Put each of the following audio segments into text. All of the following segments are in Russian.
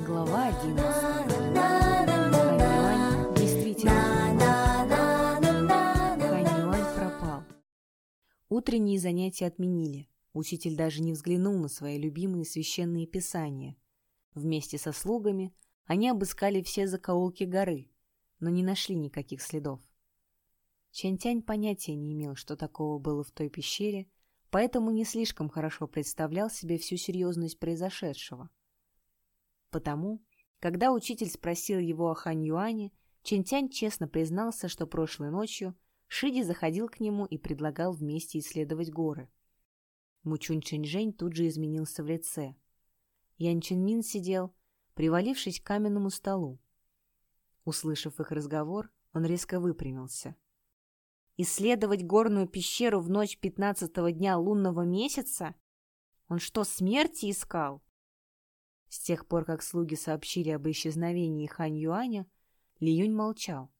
Глава 11. Хань действительно Хань пропал. Утренние занятия отменили. Учитель даже не взглянул на свои любимые священные писания. Вместе со слугами они обыскали все закоулки горы, но не нашли никаких следов. Чантянь понятия не имел, что такого было в той пещере, поэтому не слишком хорошо представлял себе всю серьезность произошедшего. Потому, когда учитель спросил его о Хань Юане, Чентянь честно признался, что прошлой ночью Шиди заходил к нему и предлагал вместе исследовать горы. Мучунь Чэньжэнь тут же изменился в лице. Ян Чэньмин сидел, привалившись к каменному столу. Услышав их разговор, он резко выпрямился. «Исследовать горную пещеру в ночь пятнадцатого дня лунного месяца? Он что, смерти искал?» С тех пор, как слуги сообщили об исчезновении Хань Юаня, Ли Юнь молчал.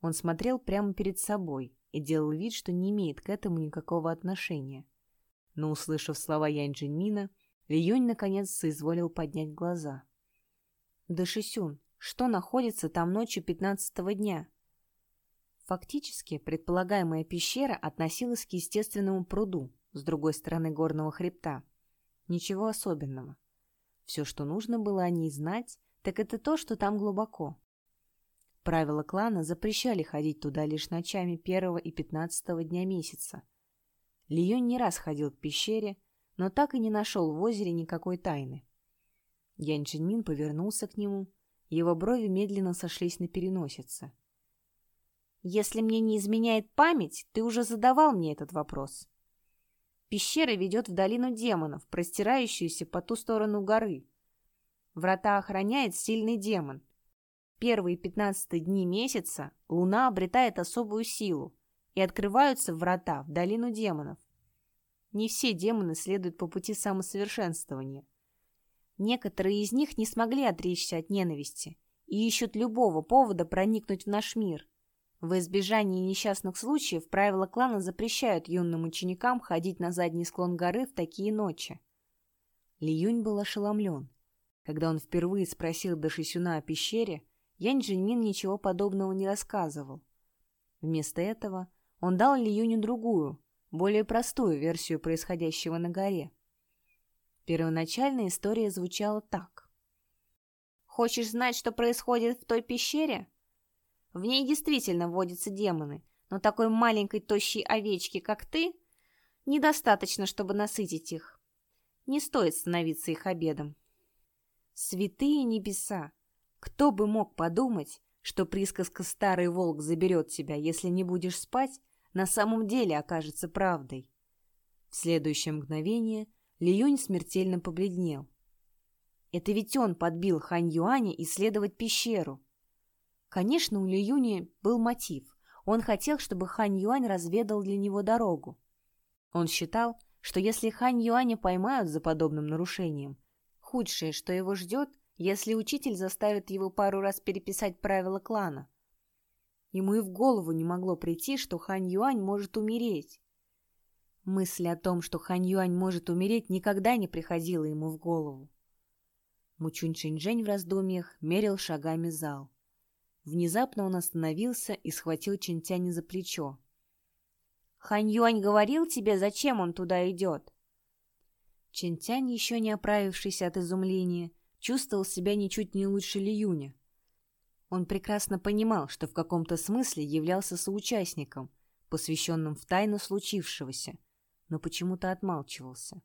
Он смотрел прямо перед собой и делал вид, что не имеет к этому никакого отношения. Но, услышав слова Янь Джинмина, Ли Юнь наконец соизволил поднять глаза. «Да, Шисюн, что находится там ночью пятнадцатого дня?» Фактически, предполагаемая пещера относилась к естественному пруду с другой стороны горного хребта. Ничего особенного. Все, что нужно было о ней знать, так это то, что там глубоко. Правила клана запрещали ходить туда лишь ночами первого и пятнадцатого дня месяца. Лион не раз ходил к пещере, но так и не нашел в озере никакой тайны. Ян Чинмин повернулся к нему, его брови медленно сошлись на переносице. «Если мне не изменяет память, ты уже задавал мне этот вопрос. Пещера ведет в долину демонов, простирающуюся по ту сторону горы. Врата охраняет сильный демон. Первые пятнадцатые дни месяца луна обретает особую силу, и открываются врата в долину демонов. Не все демоны следуют по пути самосовершенствования. Некоторые из них не смогли отречься от ненависти и ищут любого повода проникнуть в наш мир. В избежании несчастных случаев правила клана запрещают юным ученикам ходить на задний склон горы в такие ночи. Ли Юнь был ошеломлен. Когда он впервые спросил Дашисюна о пещере, Янь Джиньмин ничего подобного не рассказывал. Вместо этого он дал Ли Юню другую, более простую версию происходящего на горе. Первоначальная история звучала так. «Хочешь знать, что происходит в той пещере?» В ней действительно водятся демоны, но такой маленькой тощей овечки, как ты, недостаточно, чтобы насытить их. Не стоит становиться их обедом. Святые небеса! Кто бы мог подумать, что присказка «Старый волк заберет тебя, если не будешь спать» на самом деле окажется правдой. В следующее мгновение Лиюнь смертельно побледнел. Это ведь он подбил Хань Юаня исследовать пещеру. Конечно, у Ли Юни был мотив. Он хотел, чтобы Хань Юань разведал для него дорогу. Он считал, что если Хань Юаня поймают за подобным нарушением, худшее, что его ждет, если учитель заставит его пару раз переписать правила клана. Ему и в голову не могло прийти, что Хань Юань может умереть. Мысль о том, что Хань Юань может умереть, никогда не приходила ему в голову. Мучунь Шинжэнь в раздумьях мерил шагами зал. Внезапно он остановился и схватил Чинтяня за плечо. «Хань Юань говорил тебе, зачем он туда идет?» Чинтянь, еще не оправившийся от изумления, чувствовал себя ничуть не лучше Ли Юня. Он прекрасно понимал, что в каком-то смысле являлся соучастником, посвященным в тайну случившегося, но почему-то отмалчивался.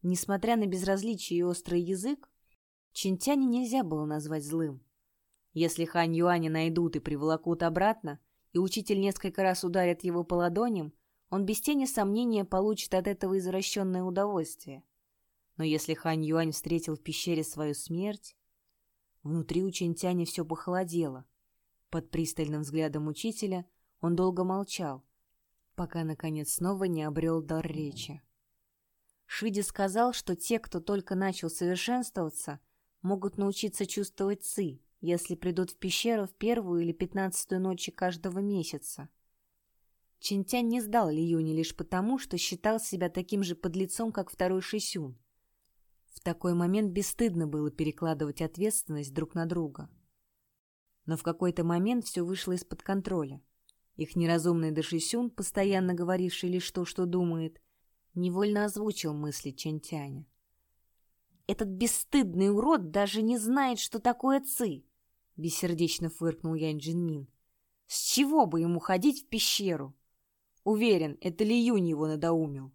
Несмотря на безразличие и острый язык, Чинтяня нельзя было назвать злым. Если Хань Юаня найдут и приволокут обратно, и учитель несколько раз ударит его по ладоням, он без тени сомнения получит от этого извращенное удовольствие. Но если Хань Юань встретил в пещере свою смерть... Внутри у Чинтяня все похолодело. Под пристальным взглядом учителя он долго молчал, пока, наконец, снова не обрел дар речи. Шиди сказал, что те, кто только начал совершенствоваться, могут научиться чувствовать ци, если придут в пещеру в первую или пятнадцатую ночи каждого месяца. Чинтянь не сдал Лиюни лишь потому, что считал себя таким же подлецом, как второй Шисюн. В такой момент бесстыдно было перекладывать ответственность друг на друга. Но в какой-то момент все вышло из-под контроля. Их неразумный Дашисюн, постоянно говоривший лишь то, что думает, невольно озвучил мысли Чентяня. «Этот бесстыдный урод даже не знает, что такое ци!» — бессердечно фыркнул Янь Джинмин. «С чего бы ему ходить в пещеру? Уверен, это Ли Юнь его надоумил».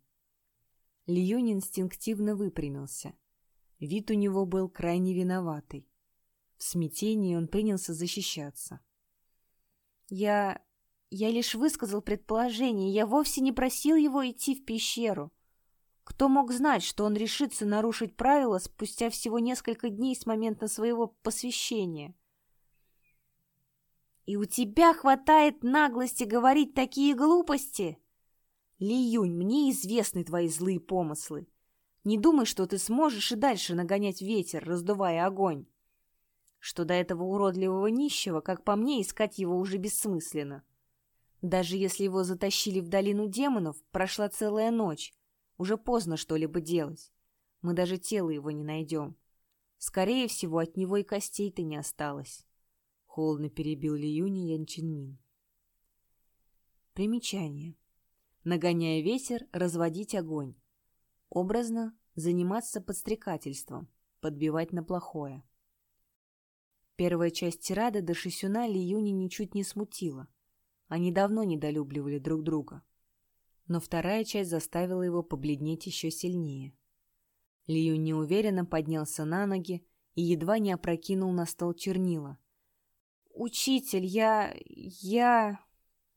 Ли Юнь инстинктивно выпрямился. Вид у него был крайне виноватый. В смятении он принялся защищаться. «Я... я лишь высказал предположение, я вовсе не просил его идти в пещеру. Кто мог знать, что он решится нарушить правила спустя всего несколько дней с момента своего посвящения?» «И у тебя хватает наглости говорить такие глупости?» «Ли Юнь, мне известны твои злые помыслы. Не думай, что ты сможешь и дальше нагонять ветер, раздувая огонь. Что до этого уродливого нищего, как по мне, искать его уже бессмысленно. Даже если его затащили в долину демонов, прошла целая ночь. Уже поздно что-либо делать. Мы даже тело его не найдем. Скорее всего, от него и костей-то не осталось. Холодно перебил Ли Юни Янчинмин. Примечание. Нагоняя ветер, разводить огонь. Образно заниматься подстрекательством, подбивать на плохое. Первая часть тирады до Шисюна Ли Юни ничуть не смутила. Они давно недолюбливали друг друга. Но вторая часть заставила его побледнеть еще сильнее. Ли Юнь неуверенно поднялся на ноги и едва не опрокинул на стол чернила. «Учитель, я... я...»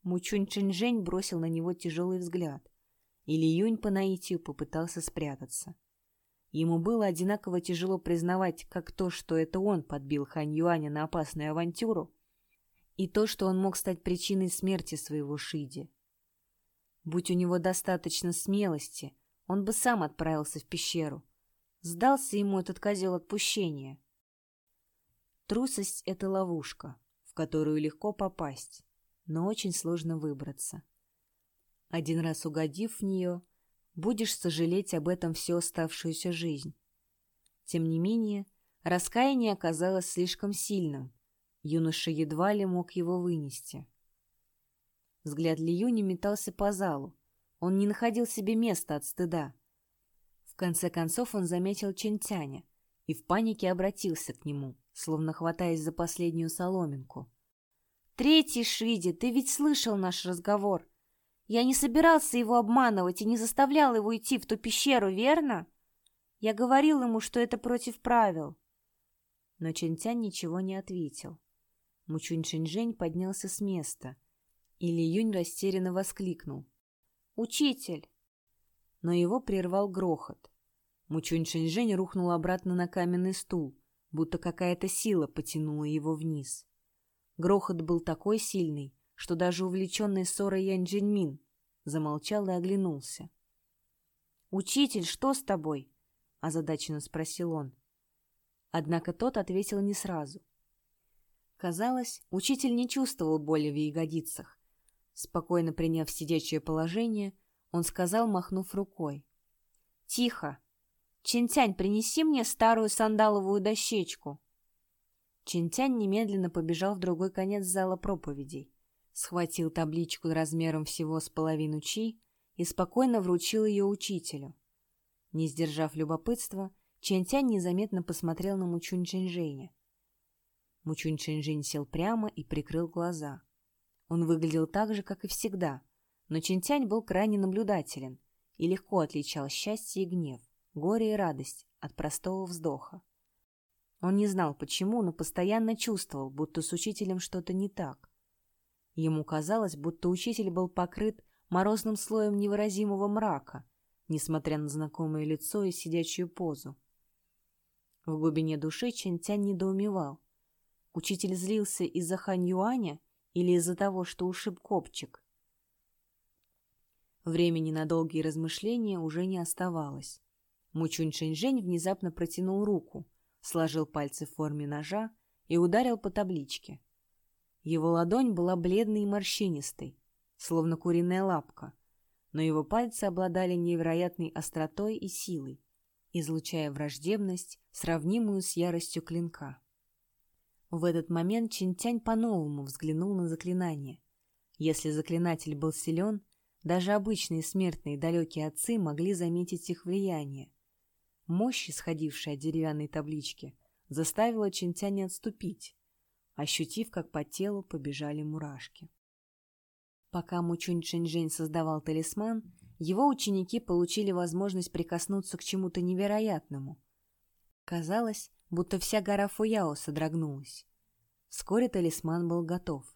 Мучунь Чэньжэнь бросил на него тяжелый взгляд и Ли Юнь по наитию попытался спрятаться. Ему было одинаково тяжело признавать как то, что это он подбил Хань Юаня на опасную авантюру, и то, что он мог стать причиной смерти своего Шиди. Будь у него достаточно смелости, он бы сам отправился в пещеру. Сдался ему этот козел отпущения. Трусость — это ловушка, в которую легко попасть, но очень сложно выбраться. Один раз угодив в нее, будешь сожалеть об этом всю оставшуюся жизнь. Тем не менее, раскаяние оказалось слишком сильным. Юноша едва ли мог его вынести. Взгляд Лиюни метался по залу. Он не находил себе места от стыда. В конце концов он заметил Чентяня и в панике обратился к нему, словно хватаясь за последнюю соломинку. «Третий Шиди, ты ведь слышал наш разговор. Я не собирался его обманывать и не заставлял его идти в ту пещеру, верно? Я говорил ему, что это против правил. Но Чэньтянь ничего не ответил. Мучунь Шэньчжэнь поднялся с места, и Ли Юнь растерянно воскликнул. «Учитель!» Но его прервал грохот. Мучунь Шэньчжэнь рухнул обратно на каменный стул, будто какая-то сила потянула его вниз. Грохот был такой сильный, что даже увлеченный ссорой Янь Джиньмин замолчал и оглянулся. «Учитель, что с тобой?» — озадаченно спросил он. Однако тот ответил не сразу. Казалось, учитель не чувствовал боли в ягодицах. Спокойно приняв сидячее положение, он сказал, махнув рукой. «Тихо! Чинтянь, принеси мне старую сандаловую дощечку!» Чинтянь немедленно побежал в другой конец зала проповедей схватил табличку размером всего с половину чи и спокойно вручил ее учителю. Не сдержав любопытства, Чэньтянь незаметно посмотрел на Мучунь Чэньжэня. Мучунь Чэньжэнь сел прямо и прикрыл глаза. Он выглядел так же, как и всегда, но Чэньтянь был крайне наблюдателен и легко отличал счастье и гнев, горе и радость от простого вздоха. Он не знал почему, но постоянно чувствовал, будто с учителем что-то не так. Ему казалось, будто учитель был покрыт морозным слоем невыразимого мрака, несмотря на знакомое лицо и сидячую позу. В глубине души Чэнь-Тянь недоумевал. Учитель злился из-за Хань Юаня или из-за того, что ушиб копчик? Времени на долгие размышления уже не оставалось. Мучунь Шэньжэнь внезапно протянул руку, сложил пальцы в форме ножа и ударил по табличке. Его ладонь была бледной и морщинистой, словно куриная лапка, но его пальцы обладали невероятной остротой и силой. излучая враждебность, сравнимую с яростью клинка. В этот момент Чинтянь по-новому взглянул на заклинание. Если заклинатель был силен, даже обычные смертные далекие отцы могли заметить их влияние. Мощь, исходившая от деревянной таблички, заставила Чинтяня отступить, ощутив, как по телу побежали мурашки. Пока Мучунь Чэньчжэнь создавал талисман, его ученики получили возможность прикоснуться к чему-то невероятному. Казалось, будто вся гора Фуяо содрогнулась. Вскоре талисман был готов.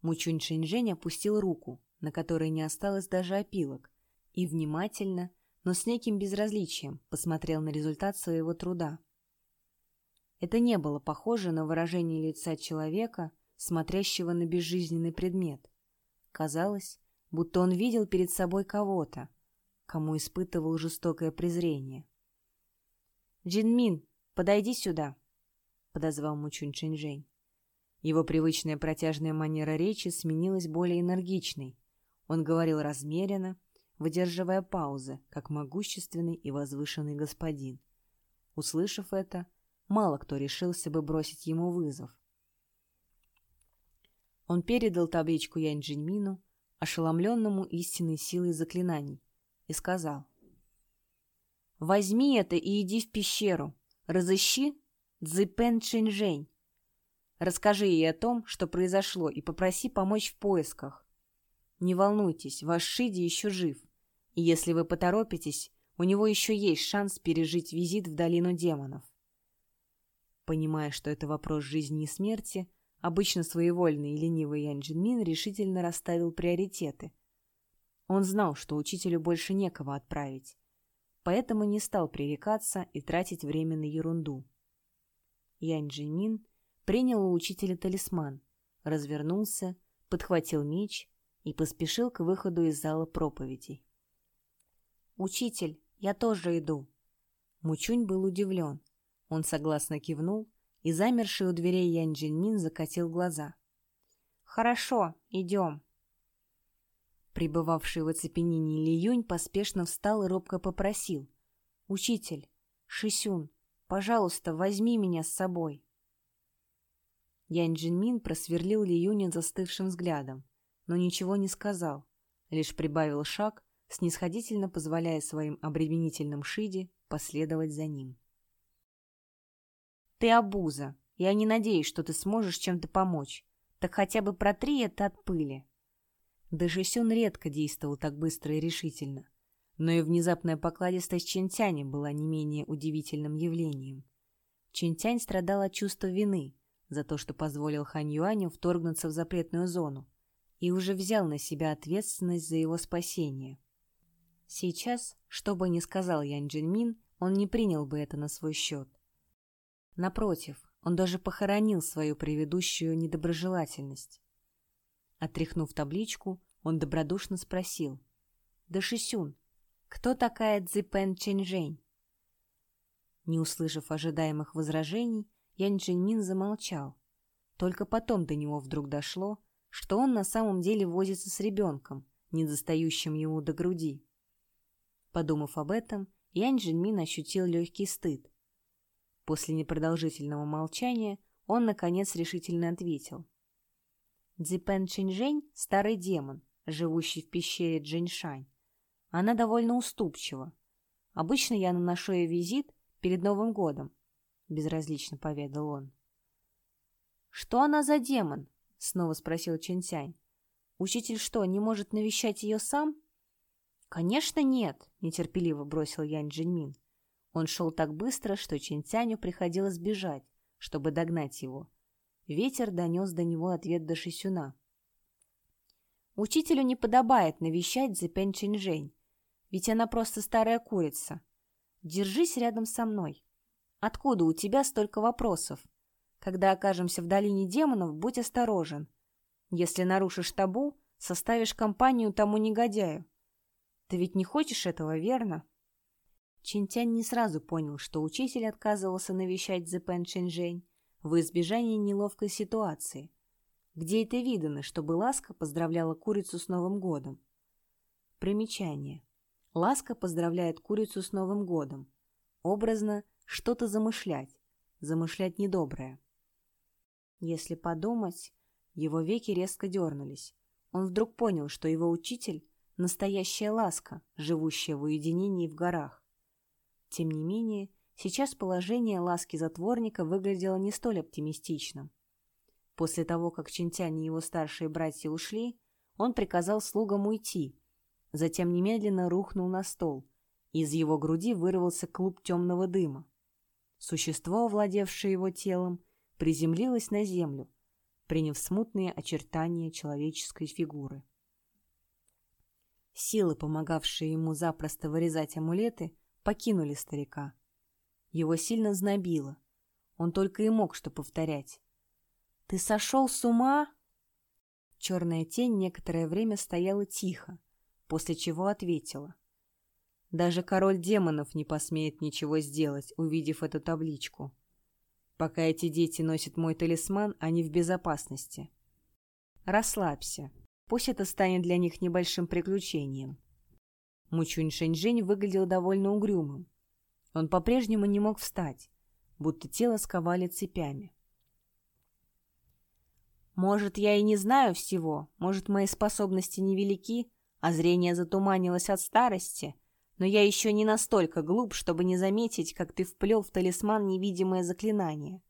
Мучунь Чэньчжэнь опустил руку, на которой не осталось даже опилок, и внимательно, но с неким безразличием посмотрел на результат своего труда. Это не было похоже на выражение лица человека, смотрящего на безжизненный предмет. Казалось, будто он видел перед собой кого-то, кому испытывал жестокое презрение. «Джинмин, подойди сюда!» — подозвал Мучунь Чэньчжэнь. Его привычная протяжная манера речи сменилась более энергичной. Он говорил размеренно, выдерживая паузы, как могущественный и возвышенный господин. Услышав это, мало кто решился бы бросить ему вызов. Он передал табличку Янь Джиньмину, ошеломленному истинной силой заклинаний, и сказал. «Возьми это и иди в пещеру. Разыщи Цзэпэн Чинжэнь. Расскажи ей о том, что произошло, и попроси помочь в поисках. Не волнуйтесь, ваш Шиди еще жив, и если вы поторопитесь, у него еще есть шанс пережить визит в долину демонов. Понимая, что это вопрос жизни и смерти, Обычно своевольный и ленивый Ян Джинмин решительно расставил приоритеты. Он знал, что учителю больше некого отправить, поэтому не стал пререкаться и тратить время на ерунду. Ян Джинмин принял у учителя талисман, развернулся, подхватил меч и поспешил к выходу из зала проповедей. «Учитель, я тоже иду». Мучунь был удивлен. Он согласно кивнул и замерший у дверей Ян Джинмин закатил глаза. «Хорошо, идем». Пребывавший в оцепенении Ли Юнь поспешно встал и робко попросил. «Учитель, Шисюн, пожалуйста, возьми меня с собой». Ян Джинмин просверлил Ли Юня застывшим взглядом, но ничего не сказал, лишь прибавил шаг, снисходительно позволяя своим обременительным шиде последовать за ним. Ты обуза. Я не надеюсь, что ты сможешь чем-то помочь. Так хотя бы протри это от пыли. Дашисюн редко действовал так быстро и решительно. Но и внезапная покладистость Чинтяня была не менее удивительным явлением. Чинтянь страдал от чувства вины за то, что позволил Хань Юаню вторгнуться в запретную зону и уже взял на себя ответственность за его спасение. Сейчас, что бы ни сказал Ян Джинмин, он не принял бы это на свой счет. Напротив, он даже похоронил свою предыдущую недоброжелательность. Отряхнув табличку, он добродушно спросил. «Да Шисюн, кто такая Цзипэн Чэньжэнь?» Не услышав ожидаемых возражений, Янь Джиньмин замолчал. Только потом до него вдруг дошло, что он на самом деле возится с ребенком, не достающим ему до груди. Подумав об этом, Янь Джиньмин ощутил легкий стыд. После непродолжительного молчания он, наконец, решительно ответил. Дзипен Чинжэнь — старый демон, живущий в пещере Джиньшань. Она довольно уступчива. Обычно я наношу ей визит перед Новым годом, — безразлично поведал он. «Что она за демон?» — снова спросил Чинтянь. «Учитель что, не может навещать ее сам?» «Конечно нет», — нетерпеливо бросил Янь Джиньмин. Он шел так быстро, что Чинтяню приходилось бежать, чтобы догнать его. Ветер донес до него ответ до Шисюна. «Учителю не подобает навещать Зепен Чинжэнь, ведь она просто старая курица. Держись рядом со мной. Откуда у тебя столько вопросов? Когда окажемся в долине демонов, будь осторожен. Если нарушишь табу, составишь компанию тому негодяю. Ты ведь не хочешь этого, верно?» Чинтянь не сразу понял, что учитель отказывался навещать Зепен Чинжэнь в избежание неловкой ситуации. Где это видано, чтобы Ласка поздравляла курицу с Новым годом? Примечание. Ласка поздравляет курицу с Новым годом. Образно что-то замышлять, замышлять недоброе. Если подумать, его веки резко дернулись. Он вдруг понял, что его учитель — настоящая ласка, живущая в уединении в горах. Тем не менее, сейчас положение ласки-затворника выглядело не столь оптимистичным. После того, как Чинтянь и его старшие братья ушли, он приказал слугам уйти, затем немедленно рухнул на стол, из его груди вырвался клуб темного дыма. Существо, овладевшее его телом, приземлилось на землю, приняв смутные очертания человеческой фигуры. Силы, помогавшие ему запросто вырезать амулеты, покинули старика. Его сильно знобило. Он только и мог что повторять. «Ты сошел с ума?» Черная тень некоторое время стояла тихо, после чего ответила. «Даже король демонов не посмеет ничего сделать, увидев эту табличку. Пока эти дети носят мой талисман, они в безопасности. Расслабься, пусть это станет для них небольшим приключением». Мучунь Шэньчжэнь выглядел довольно угрюмым. Он по-прежнему не мог встать, будто тело сковали цепями. Может, я и не знаю всего, может, мои способности невелики, а зрение затуманилось от старости, но я еще не настолько глуп, чтобы не заметить, как ты вплел в талисман невидимое заклинание.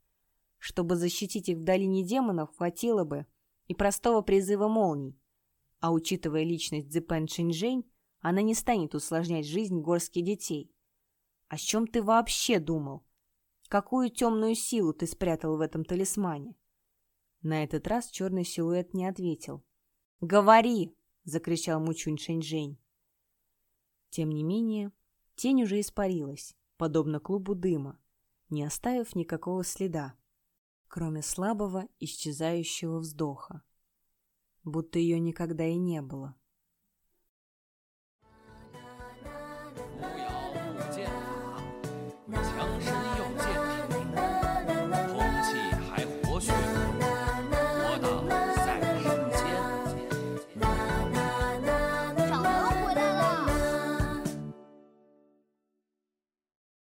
Чтобы защитить их в долине демонов, хватило бы и простого призыва молний. А учитывая личность Цзэпэн Шинжэнь, она не станет усложнять жизнь горских детей. О чем ты вообще думал? Какую темную силу ты спрятал в этом талисмане? На этот раз черный силуэт не ответил. «Говори!» — закричал Мучунь Шэньчжэнь. Тем не менее, тень уже испарилась, подобно клубу дыма, не оставив никакого следа, кроме слабого исчезающего вздоха, будто ее никогда и не было.